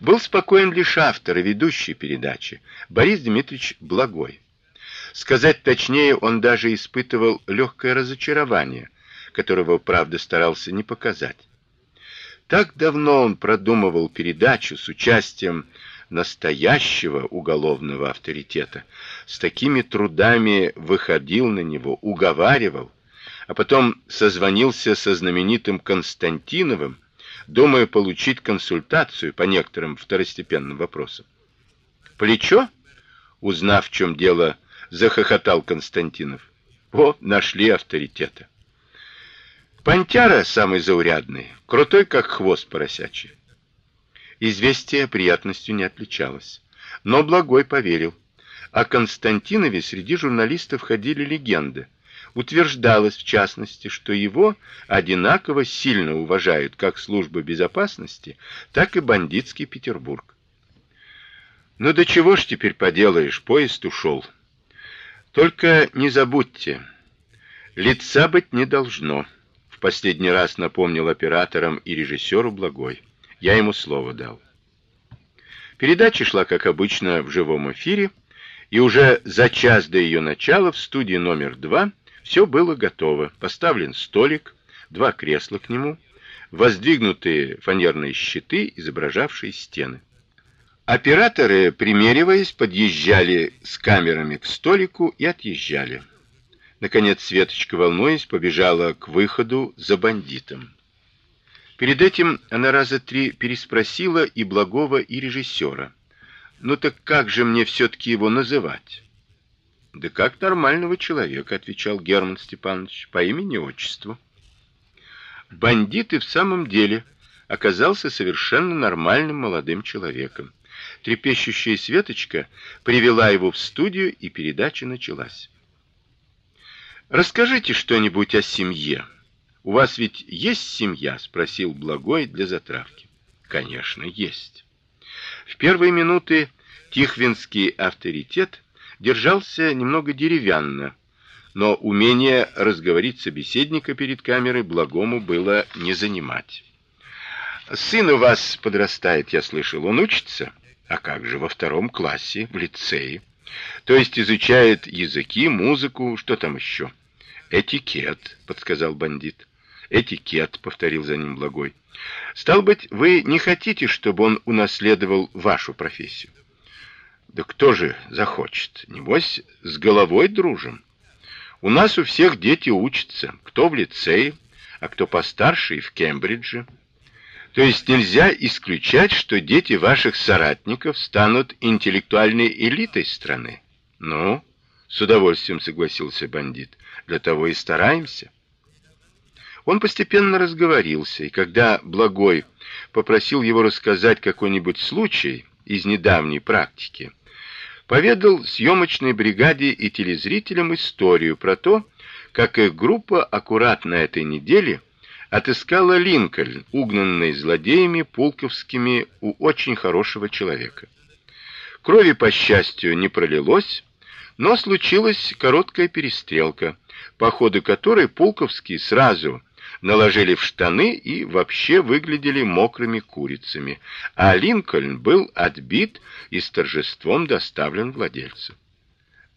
Был спокоен лишь автор и ведущий передачи Борис Дмитриевич Благой. Сказать точнее, он даже испытывал легкое разочарование, которого, правда, старался не показать. Так давно он продумывал передачу с участием настоящего уголовного авторитета, с такими трудами выходил на него, уговаривал, а потом созвонился со знаменитым Константиновым, думая получить консультацию по некоторым второстепенным вопросам. Плечо, узнав, в чем дело, захохотал Константинов. О, нашли авторитета. Пантяра самый заурядный, крутой как хвост поросячий. Известие приятностью не отличалось, но Благой поверил. О Константинове среди журналистов ходили легенды. Утверждалось в частности, что его одинаково сильно уважают как служба безопасности, так и бандитский Петербург. Ну до чего ж теперь поделаешь, поезд ушел. Только не забудьте, лица быть не должно. В последний раз напомнил операторам и режиссеру Благой. Я ему слово дал. Передача шла, как обычно, в живом эфире, и уже за час до ее начала в студии номер два все было готово. Поставлен столик, два кресла к нему, воздвигнутые фанерные щиты, изображавшие стены. Операторы, примериваясь, подъезжали с камерами к столику и отъезжали. Наконец Светочка, волнуясь, побежала к выходу за бандитом. Перед этим она раза три переспросила и благого, и режиссера. Ну так как же мне все таки его называть? Да как нормального человека, отвечал Герман Степанович, по имени-отчеству. Бандит и в самом деле оказался совершенно нормальным молодым человеком. Трепещущая Светочка привела его в студию, и передача началась. Расскажите что-нибудь о семье. У вас ведь есть семья, спросил Благой для затравки. Конечно, есть. В первые минуты Тихвинский авторитет держался немного деревянно, но умение разговорить собеседника перед камерой Благому было не занимать. Сын у вас подрастает, я слышал, он учится? А как же во втором классе, в лицее? То есть изучает языки, музыку, что там еще? Этикет, подсказал бандит. Этикет, повторил за ним Благой. Стал быть, вы не хотите, чтобы он унаследовал вашу профессию? Да кто же захочет? Небось, с головой дружим. У нас у всех дети учатся, кто в лицее, а кто постарше и в Кембридже. То есть нельзя исключать, что дети ваших соратников станут интеллектуальной элитой страны. Ну, с удовольствием согласился бандит. Для того и стараемся. Он постепенно разговорился, и когда Благой попросил его рассказать какой-нибудь случай из недавней практики, поведал съемочной бригаде и телезрителям историю про то, как их группа аккуратно этой неделе отыскала Линкольн, угнанный злодеями пулковскими у очень хорошего человека. Крови по счастью не пролилось, но случилась короткая перестрелка, по ходу которой Пулковский сразу наложили в штаны и вообще выглядели мокрыми курицами, а Линкольн был отбит и с торжеством доставлен владельцу.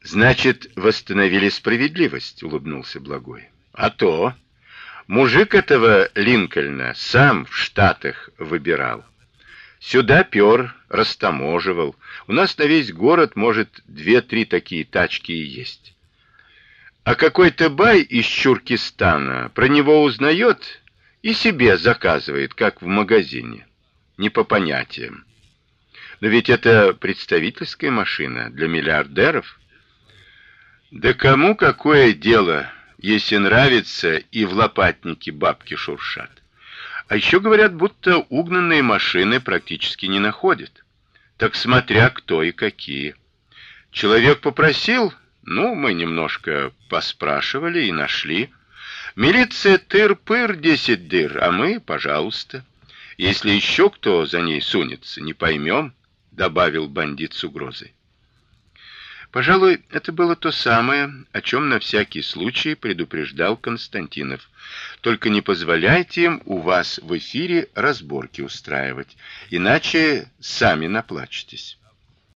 Значит, восстановили справедливость, улыбнулся Благой. А то мужик этого Линкольна сам в Штатах выбирал. Сюда пёр, растаможивал. У нас на весь город, может, две-три такие тачки и есть. А какой-то бай из Чуркистана про него узнает и себе заказывает, как в магазине. Не по понятиям. Но ведь это представительская машина для миллиардеров. Да кому какое дело, если нравится и в лопатнике бабки шуршат? А еще говорят, будто угнанные машины практически не находят. Так смотря кто и какие. Человек попросил, ну, мы немножко поспрашивали и нашли. Милиция тыр-пыр десять дыр, а мы, пожалуйста. Если еще кто за ней сунется, не поймем, добавил бандит с угрозой. Пожалуй, это было то самое, о чем на всякий случай предупреждал Константинов. Только не позволяйте им у вас в эфире разборки устраивать, иначе сами наплачетесь.